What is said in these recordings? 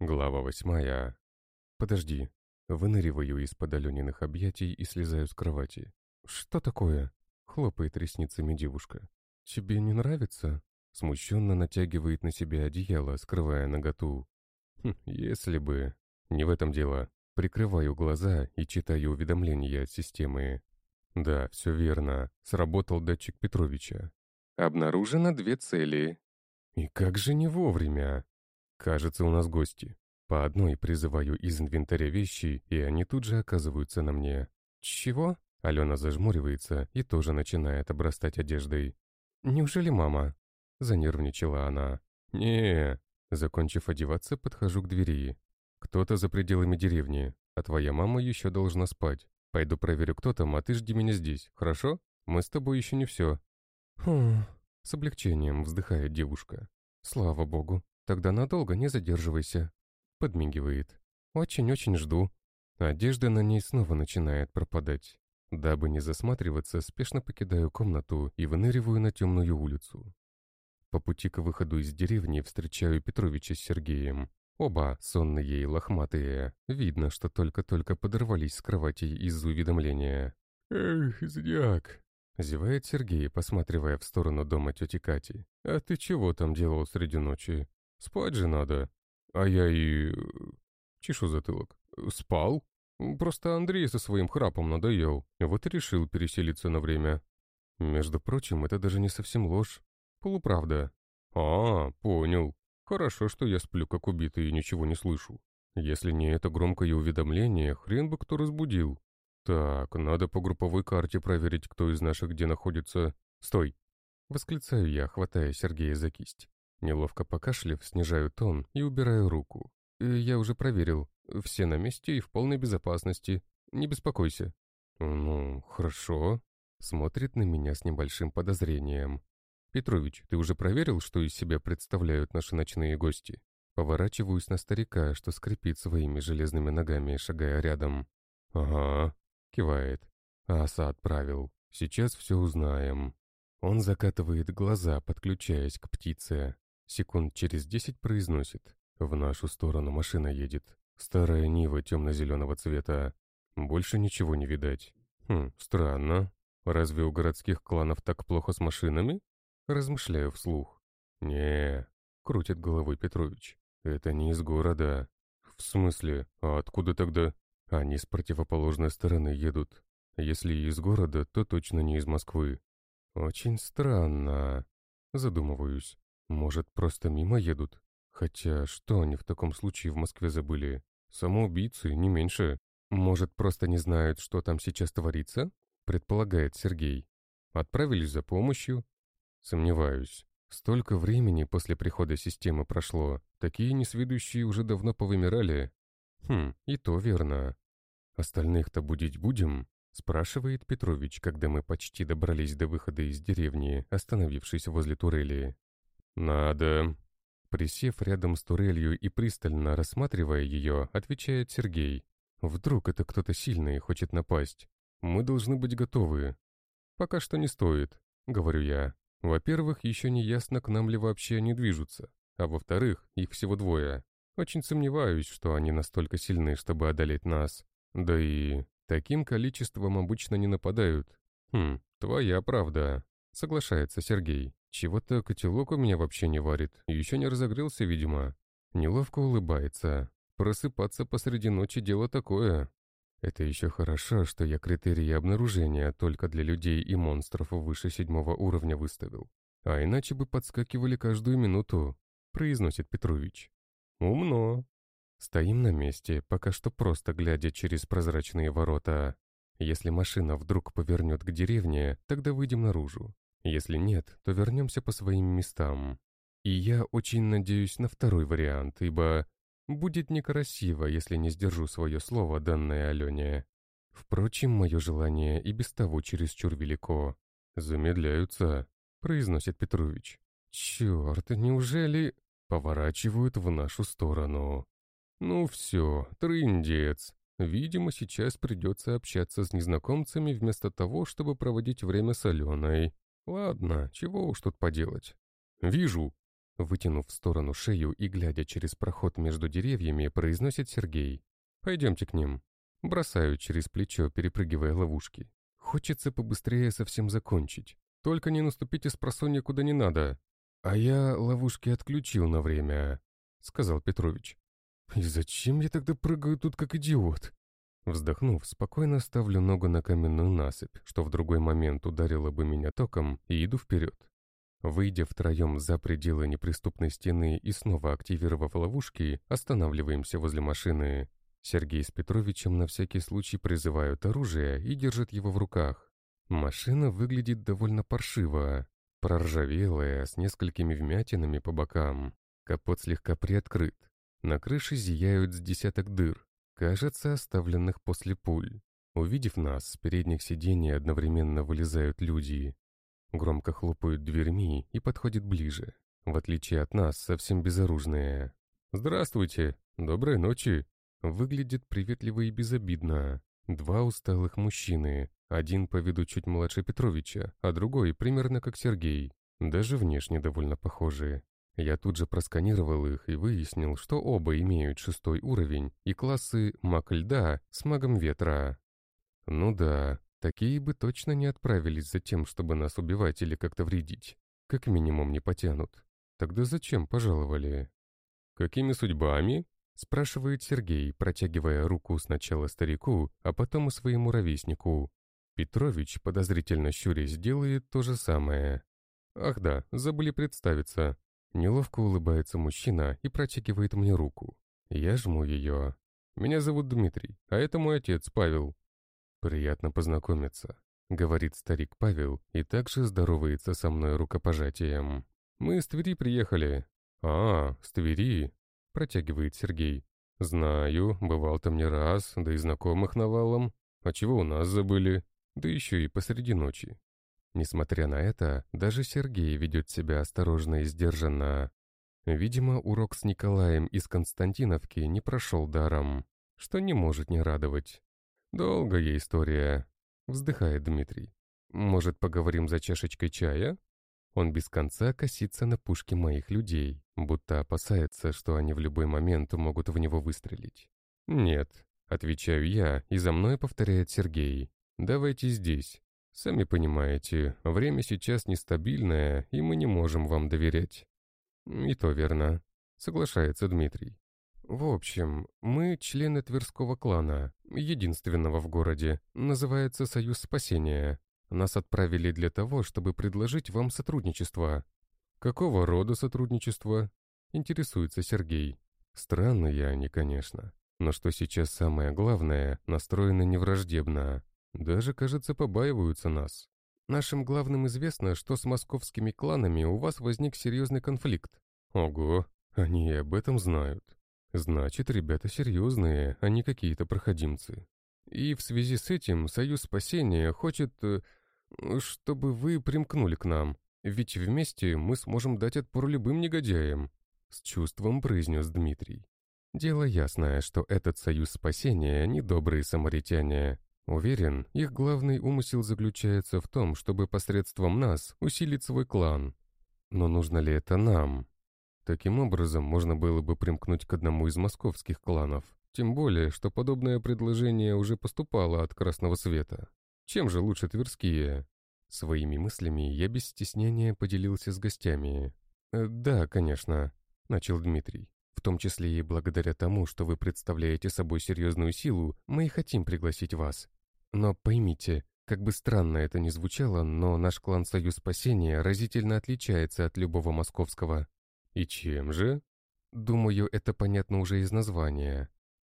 Глава восьмая. Подожди. Выныриваю из-под Алёниных объятий и слезаю с кровати. «Что такое?» — хлопает ресницами девушка. «Тебе не нравится?» Смущенно натягивает на себя одеяло, скрывая наготу. Хм, если бы... Не в этом дело. Прикрываю глаза и читаю уведомления от системы. Да, все верно. Сработал датчик Петровича. Обнаружено две цели. И как же не вовремя? Кажется, у нас гости. По одной призываю из инвентаря вещи, и они тут же оказываются на мне. Чего? Алена зажмуривается и тоже начинает обрастать одеждой. «Неужели мама?» Занервничала она. не Закончив одеваться, подхожу к двери. «Кто-то за пределами деревни, а твоя мама еще должна спать. Пойду проверю, кто там, а ты жди меня здесь, хорошо? Мы с тобой еще не все». «Хм...» С облегчением вздыхает девушка. «Слава богу, тогда надолго не задерживайся». Подмигивает. «Очень-очень жду». Одежда на ней снова начинает пропадать. Дабы не засматриваться, спешно покидаю комнату и выныриваю на темную улицу. По пути к выходу из деревни встречаю Петровича с Сергеем. Оба сонные и лохматые. Видно, что только-только подорвались с кровати из-за уведомления. «Эх, зряк!» — зевает Сергей, посматривая в сторону дома тети Кати. «А ты чего там делал среди ночи? Спать же надо. А я и...» Чешу затылок. «Спал? Просто Андрей со своим храпом надоел. Вот и решил переселиться на время. Между прочим, это даже не совсем ложь. Полуправда. А, понял. Хорошо, что я сплю как убитый и ничего не слышу. Если не это громкое уведомление, хрен бы кто разбудил. Так, надо по групповой карте проверить, кто из наших где находится. Стой! Восклицаю я, хватая Сергея за кисть. Неловко покашлив, снижаю тон и убираю руку. Э, я уже проверил. Все на месте и в полной безопасности. Не беспокойся. Ну, хорошо. Смотрит на меня с небольшим подозрением. «Петрович, ты уже проверил, что из себя представляют наши ночные гости?» Поворачиваюсь на старика, что скрипит своими железными ногами, шагая рядом. «Ага», — кивает. «Аса отправил. Сейчас все узнаем». Он закатывает глаза, подключаясь к птице. Секунд через десять произносит. «В нашу сторону машина едет. Старая Нива темно-зеленого цвета. Больше ничего не видать. Хм, странно. Разве у городских кланов так плохо с машинами? Размышляю вслух. не крутит головой Петрович. «Это не из города». «В смысле? А откуда тогда?» «Они с противоположной стороны едут. Если из города, то точно не из Москвы». «Очень странно». Задумываюсь. Может, просто мимо едут? Хотя, что они в таком случае в Москве забыли? Самоубийцы, не меньше. Может, просто не знают, что там сейчас творится? Предполагает Сергей. Отправились за помощью, Сомневаюсь. Столько времени после прихода системы прошло, такие несведущие уже давно повымирали. Хм, и то верно. Остальных-то будить будем? Спрашивает Петрович, когда мы почти добрались до выхода из деревни, остановившись возле турели. «Надо». Присев рядом с турелью и пристально рассматривая ее, отвечает Сергей. «Вдруг это кто-то сильный хочет напасть? Мы должны быть готовы». «Пока что не стоит», — говорю я. Во-первых, еще не ясно, к нам ли вообще они движутся, а во-вторых, их всего двое. Очень сомневаюсь, что они настолько сильны, чтобы одолеть нас. Да и таким количеством обычно не нападают. Хм, твоя правда, соглашается Сергей. Чего-то котелок у меня вообще не варит, еще не разогрелся, видимо. Неловко улыбается. Просыпаться посреди ночи дело такое. Это еще хорошо, что я критерии обнаружения только для людей и монстров выше седьмого уровня выставил. А иначе бы подскакивали каждую минуту, произносит Петрович. Умно. Стоим на месте, пока что просто глядя через прозрачные ворота. Если машина вдруг повернет к деревне, тогда выйдем наружу. Если нет, то вернемся по своим местам. И я очень надеюсь на второй вариант, ибо Будет некрасиво, если не сдержу свое слово, данное Алене. Впрочем, мое желание и без того чересчур велико. «Замедляются», — произносит Петрович. «Черт, неужели...» Поворачивают в нашу сторону. «Ну все, трындец. Видимо, сейчас придется общаться с незнакомцами вместо того, чтобы проводить время с Аленой. Ладно, чего уж тут поделать. Вижу. Вытянув в сторону шею и глядя через проход между деревьями, произносит Сергей. «Пойдемте к ним». Бросаю через плечо, перепрыгивая ловушки. Хочется побыстрее совсем закончить. Только не наступите с просонья куда не надо. А я ловушки отключил на время, сказал Петрович. И зачем я тогда прыгаю тут как идиот? Вздохнув, спокойно ставлю ногу на каменную насыпь, что в другой момент ударило бы меня током, и иду вперед. Выйдя втроем за пределы неприступной стены и снова активировав ловушки, останавливаемся возле машины. Сергей с Петровичем на всякий случай призывают оружие и держат его в руках. Машина выглядит довольно паршиво, проржавелая, с несколькими вмятинами по бокам. Капот слегка приоткрыт. На крыше зияют с десяток дыр, кажется, оставленных после пуль. Увидев нас, с передних сидений одновременно вылезают люди. Громко хлопают дверьми и подходят ближе. В отличие от нас, совсем безоружные. «Здравствуйте! Доброй ночи!» Выглядит приветливо и безобидно. Два усталых мужчины, один по виду чуть младше Петровича, а другой примерно как Сергей. Даже внешне довольно похожие. Я тут же просканировал их и выяснил, что оба имеют шестой уровень и классы маг льда с магом ветра. Ну да, такие бы точно не отправились за тем, чтобы нас убивать или как-то вредить. Как минимум не потянут. Тогда зачем пожаловали? Какими судьбами? Спрашивает Сергей, протягивая руку сначала старику, а потом и своему ровеснику. Петрович, подозрительно щурясь, делает то же самое. «Ах да, забыли представиться». Неловко улыбается мужчина и протягивает мне руку. Я жму ее. «Меня зовут Дмитрий, а это мой отец, Павел». «Приятно познакомиться», — говорит старик Павел и также здоровается со мной рукопожатием. «Мы из Твери приехали». «А, с Твери», — протягивает Сергей. «Знаю, бывал там не раз, да и знакомых навалом. А чего у нас забыли?» да еще и посреди ночи. Несмотря на это, даже Сергей ведет себя осторожно и сдержанно. Видимо, урок с Николаем из Константиновки не прошел даром, что не может не радовать. «Долгая история», — вздыхает Дмитрий. «Может, поговорим за чашечкой чая?» Он без конца косится на пушки моих людей, будто опасается, что они в любой момент могут в него выстрелить. «Нет», — отвечаю я, и за мной повторяет Сергей. Давайте здесь. Сами понимаете, время сейчас нестабильное, и мы не можем вам доверять. И то верно, соглашается Дмитрий. В общем, мы члены Тверского клана, единственного в городе, называется Союз Спасения. Нас отправили для того, чтобы предложить вам сотрудничество. Какого рода сотрудничество? Интересуется Сергей. Странные они, конечно. Но что сейчас самое главное, настроены невраждебно. Даже, кажется, побаиваются нас. Нашим главным известно, что с московскими кланами у вас возник серьезный конфликт. Ого, они и об этом знают. Значит, ребята серьезные, а не какие-то проходимцы. И в связи с этим Союз Спасения хочет, э, чтобы вы примкнули к нам. Ведь вместе мы сможем дать отпор любым негодяям. С чувством произнес Дмитрий. Дело ясное, что этот Союз Спасения — недобрые самаритяне, Уверен, их главный умысел заключается в том, чтобы посредством нас усилить свой клан. Но нужно ли это нам? Таким образом, можно было бы примкнуть к одному из московских кланов. Тем более, что подобное предложение уже поступало от Красного Света. Чем же лучше Тверские? Своими мыслями я без стеснения поделился с гостями. «Э, «Да, конечно», — начал Дмитрий. В том числе и благодаря тому, что вы представляете собой серьезную силу, мы и хотим пригласить вас. Но поймите, как бы странно это ни звучало, но наш клан Союз Спасения разительно отличается от любого московского. И чем же? Думаю, это понятно уже из названия.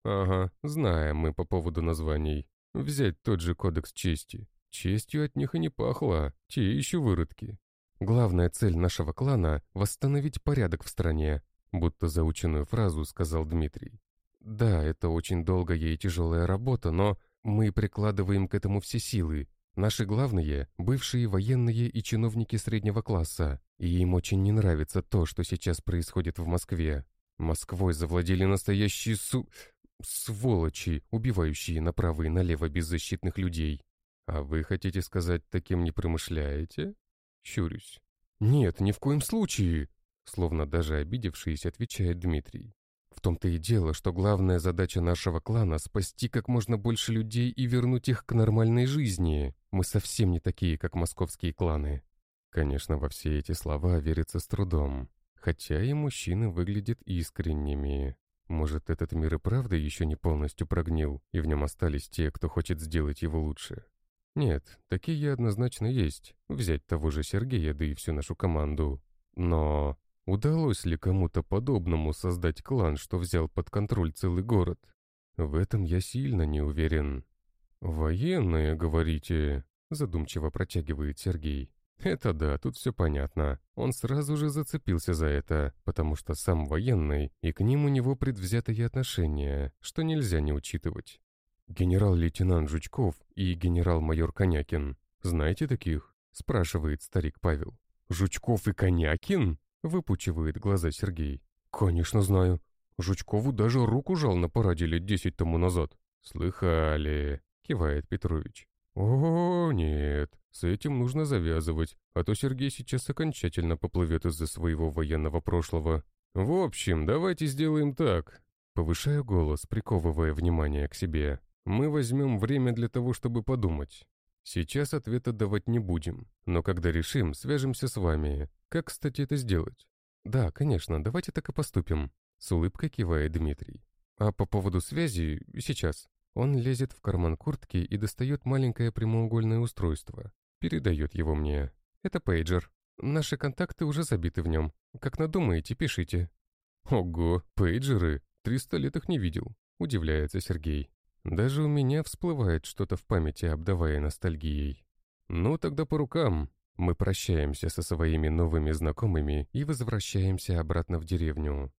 Ага, знаем мы по поводу названий. Взять тот же кодекс чести. Честью от них и не пахло, те еще выродки. Главная цель нашего клана — восстановить порядок в стране, будто заученную фразу сказал Дмитрий. Да, это очень долгая и тяжелая работа, но мы прикладываем к этому все силы. Наши главные — бывшие военные и чиновники среднего класса, и им очень не нравится то, что сейчас происходит в Москве. Москвой завладели настоящие су... сволочи, убивающие направо и налево беззащитных людей. А вы хотите сказать, таким не промышляете? Щурюсь. Нет, ни в коем случае. словно даже обидевшись, отвечает Дмитрий. В том-то и дело, что главная задача нашего клана — спасти как можно больше людей и вернуть их к нормальной жизни. Мы совсем не такие, как московские кланы. Конечно, во все эти слова верится с трудом. Хотя и мужчины выглядят искренними. Может, этот мир и правда еще не полностью прогнил, и в нем остались те, кто хочет сделать его лучше. Нет, такие однозначно есть. Взять того же Сергея, да и всю нашу команду. Но удалось ли кому-то подобному создать клан, что взял под контроль целый город? В этом я сильно не уверен. «Военные, говорите?» — задумчиво протягивает Сергей. Это да, тут все понятно. Он сразу же зацепился за это, потому что сам военный, и к ним у него предвзятые отношения, что нельзя не учитывать. «Генерал-лейтенант Жучков и генерал-майор Конякин. Знаете таких?» — спрашивает старик Павел. «Жучков и Конякин?» — выпучивает глаза Сергей. «Конечно знаю. Жучкову даже руку жал на параде лет десять тому назад». «Слыхали», — кивает Петрович. «О, нет, с этим нужно завязывать, а то Сергей сейчас окончательно поплывет из-за своего военного прошлого. В общем, давайте сделаем так». Повышаю голос, приковывая внимание к себе. «Мы возьмем время для того, чтобы подумать. Сейчас ответа давать не будем, но когда решим, свяжемся с вами. Как, кстати, это сделать?» «Да, конечно, давайте так и поступим», — с улыбкой кивает Дмитрий. «А по поводу связи — сейчас. Он лезет в карман куртки и достает маленькое прямоугольное устройство. Передает его мне. Это пейджер. Наши контакты уже забиты в нем. Как надумаете, пишите. Ого, пейджеры. Триста лет их не видел. Удивляется Сергей. Даже у меня всплывает что-то в памяти, обдавая ностальгией. Ну, тогда по рукам. Мы прощаемся со своими новыми знакомыми и возвращаемся обратно в деревню.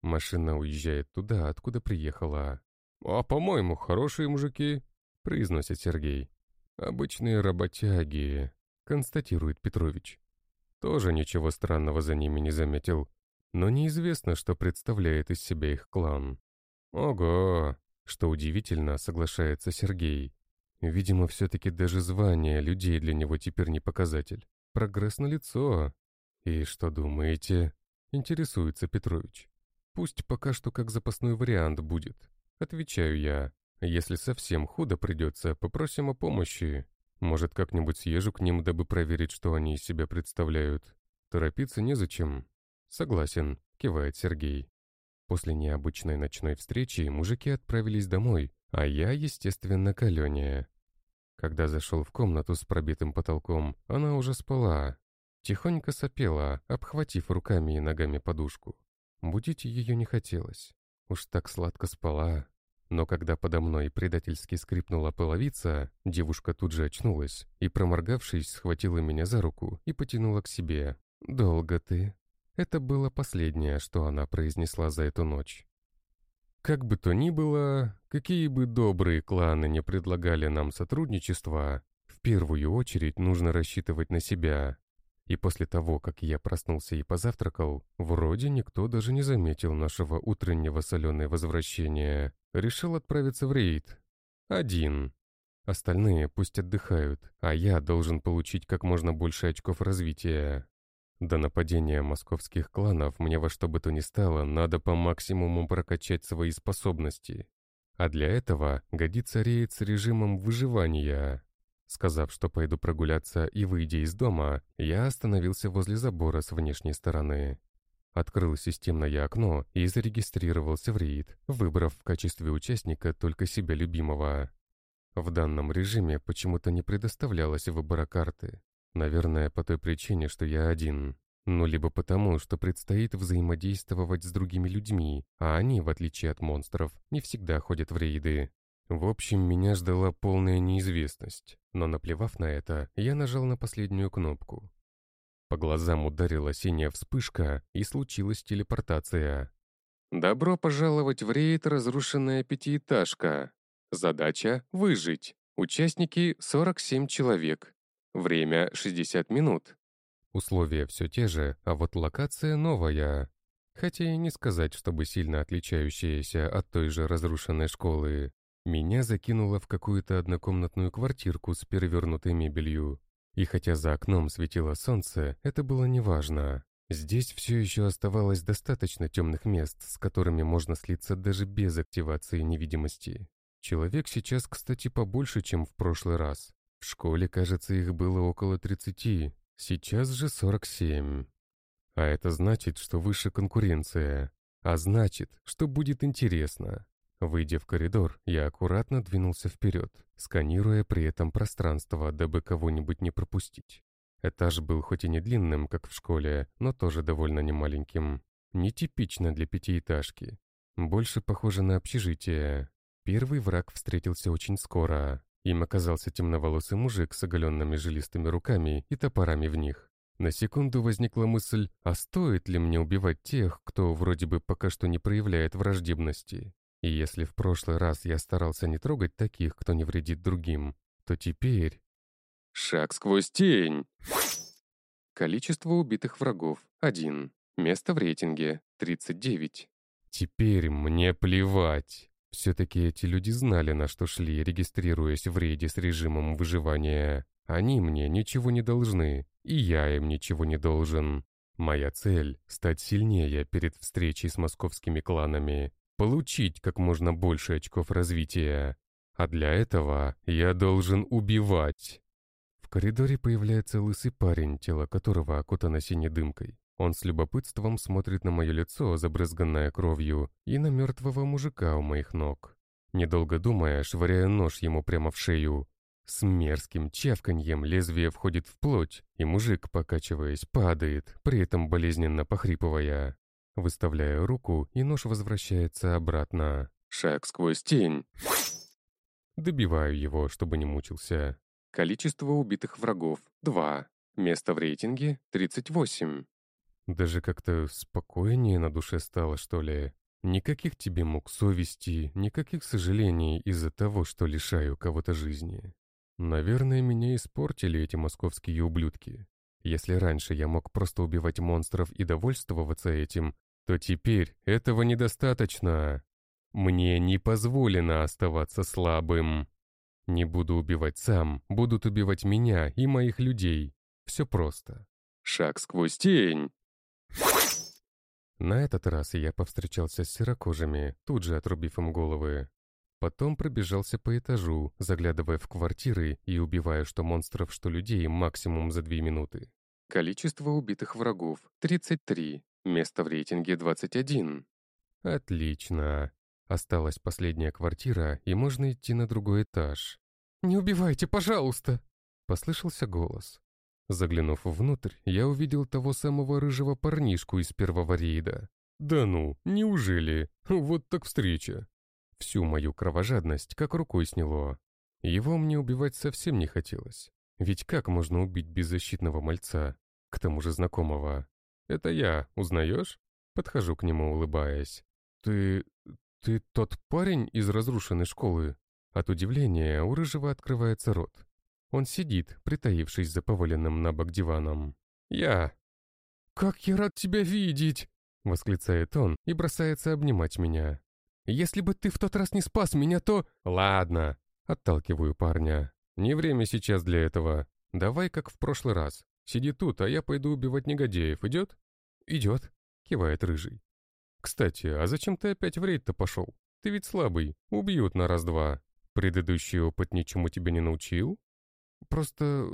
Машина уезжает туда, откуда приехала. «А, по-моему, хорошие мужики», — произносит Сергей. «Обычные работяги», — констатирует Петрович. Тоже ничего странного за ними не заметил, но неизвестно, что представляет из себя их клан. «Ого!» — что удивительно, соглашается Сергей. Видимо, все-таки даже звание людей для него теперь не показатель. Прогресс на лицо. «И что думаете?» — интересуется Петрович. «Пусть пока что как запасной вариант будет. Отвечаю я. Если совсем худо придется, попросим о помощи. Может, как-нибудь съезжу к ним, дабы проверить, что они из себя представляют. Торопиться незачем. Согласен, кивает Сергей. После необычной ночной встречи мужики отправились домой, а я, естественно, к Алене. Когда зашел в комнату с пробитым потолком, она уже спала. Тихонько сопела, обхватив руками и ногами подушку. Будить ее не хотелось. Уж так сладко спала. Но когда подо мной предательски скрипнула половица, девушка тут же очнулась и, проморгавшись, схватила меня за руку и потянула к себе. «Долго ты». Это было последнее, что она произнесла за эту ночь. Как бы то ни было, какие бы добрые кланы не предлагали нам сотрудничество, в первую очередь нужно рассчитывать на себя. И после того, как я проснулся и позавтракал, вроде никто даже не заметил нашего утреннего соленое возвращения. Решил отправиться в рейд. Один. Остальные пусть отдыхают, а я должен получить как можно больше очков развития. До нападения московских кланов мне во что бы то ни стало надо по максимуму прокачать свои способности. А для этого годится рейд с режимом выживания. Сказав, что пойду прогуляться и выйдя из дома, я остановился возле забора с внешней стороны. Открыл системное окно и зарегистрировался в рейд, выбрав в качестве участника только себя любимого. В данном режиме почему-то не предоставлялось выбора карты. Наверное, по той причине, что я один. Ну, либо потому, что предстоит взаимодействовать с другими людьми, а они, в отличие от монстров, не всегда ходят в рейды. В общем, меня ждала полная неизвестность, но наплевав на это, я нажал на последнюю кнопку. По глазам ударила синяя вспышка, и случилась телепортация. «Добро пожаловать в рейд «Разрушенная пятиэтажка». Задача — выжить. Участники — 47 человек. Время — 60 минут. Условия все те же, а вот локация новая. Хотя и не сказать, чтобы сильно отличающаяся от той же разрушенной школы. Меня закинуло в какую-то однокомнатную квартирку с перевернутой мебелью. И хотя за окном светило солнце, это было неважно. Здесь все еще оставалось достаточно темных мест, с которыми можно слиться даже без активации невидимости. Человек сейчас, кстати, побольше, чем в прошлый раз. В школе, кажется, их было около 30, сейчас же 47. А это значит, что выше конкуренция. А значит, что будет интересно. Выйдя в коридор, я аккуратно двинулся вперед, сканируя при этом пространство, дабы кого-нибудь не пропустить. Этаж был хоть и не длинным, как в школе, но тоже довольно немаленьким. Нетипично для пятиэтажки. Больше похоже на общежитие. Первый враг встретился очень скоро. Им оказался темноволосый мужик с оголенными жилистыми руками и топорами в них. На секунду возникла мысль, а стоит ли мне убивать тех, кто вроде бы пока что не проявляет враждебности? И если в прошлый раз я старался не трогать таких, кто не вредит другим, то теперь... Шаг сквозь тень. Количество убитых врагов – 1. Место в рейтинге – 39. Теперь мне плевать. Все-таки эти люди знали, на что шли, регистрируясь в рейде с режимом выживания. Они мне ничего не должны, и я им ничего не должен. Моя цель — стать сильнее перед встречей с московскими кланами, получить как можно больше очков развития. А для этого я должен убивать коридоре появляется лысый парень, тело которого окутано синей дымкой. Он с любопытством смотрит на мое лицо, забрызганное кровью, и на мертвого мужика у моих ног. Недолго думая, швыряю нож ему прямо в шею. С мерзким чавканьем лезвие входит в плоть, и мужик, покачиваясь, падает, при этом болезненно похрипывая. Выставляю руку, и нож возвращается обратно. Шаг сквозь тень. Добиваю его, чтобы не мучился. Количество убитых врагов – 2. Место в рейтинге – 38. Даже как-то спокойнее на душе стало, что ли. Никаких тебе мук совести, никаких сожалений из-за того, что лишаю кого-то жизни. Наверное, меня испортили эти московские ублюдки. Если раньше я мог просто убивать монстров и довольствоваться этим, то теперь этого недостаточно. Мне не позволено оставаться слабым. Не буду убивать сам, будут убивать меня и моих людей. Все просто. Шаг сквозь тень. На этот раз я повстречался с серокожими, тут же отрубив им головы. Потом пробежался по этажу, заглядывая в квартиры и убивая что монстров, что людей максимум за две минуты. Количество убитых врагов — 33. Место в рейтинге 21. Отлично. Осталась последняя квартира, и можно идти на другой этаж. «Не убивайте, пожалуйста!» — послышался голос. Заглянув внутрь, я увидел того самого рыжего парнишку из первого рейда. «Да ну, неужели? Вот так встреча!» Всю мою кровожадность как рукой сняло. Его мне убивать совсем не хотелось. Ведь как можно убить беззащитного мальца, к тому же знакомого? «Это я, узнаешь?» Подхожу к нему, улыбаясь. «Ты... «Ты тот парень из разрушенной школы?» От удивления у Рыжего открывается рот. Он сидит, притаившись за поваленным на бок диваном. «Я!» «Как я рад тебя видеть!» — восклицает он и бросается обнимать меня. «Если бы ты в тот раз не спас меня, то...» «Ладно!» — отталкиваю парня. «Не время сейчас для этого. Давай как в прошлый раз. Сиди тут, а я пойду убивать негодяев. Идет?» «Идет», — кивает Рыжий. «Кстати, а зачем ты опять в рейд-то пошел? Ты ведь слабый, убьют на раз-два. Предыдущий опыт ничему тебя не научил? Просто,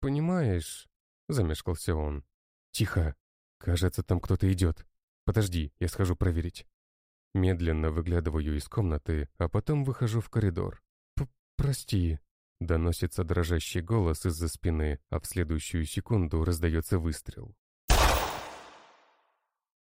понимаешь...» — замешкался он. «Тихо. Кажется, там кто-то идет. Подожди, я схожу проверить». Медленно выглядываю из комнаты, а потом выхожу в коридор. П «Прости», — доносится дрожащий голос из-за спины, а в следующую секунду раздается выстрел.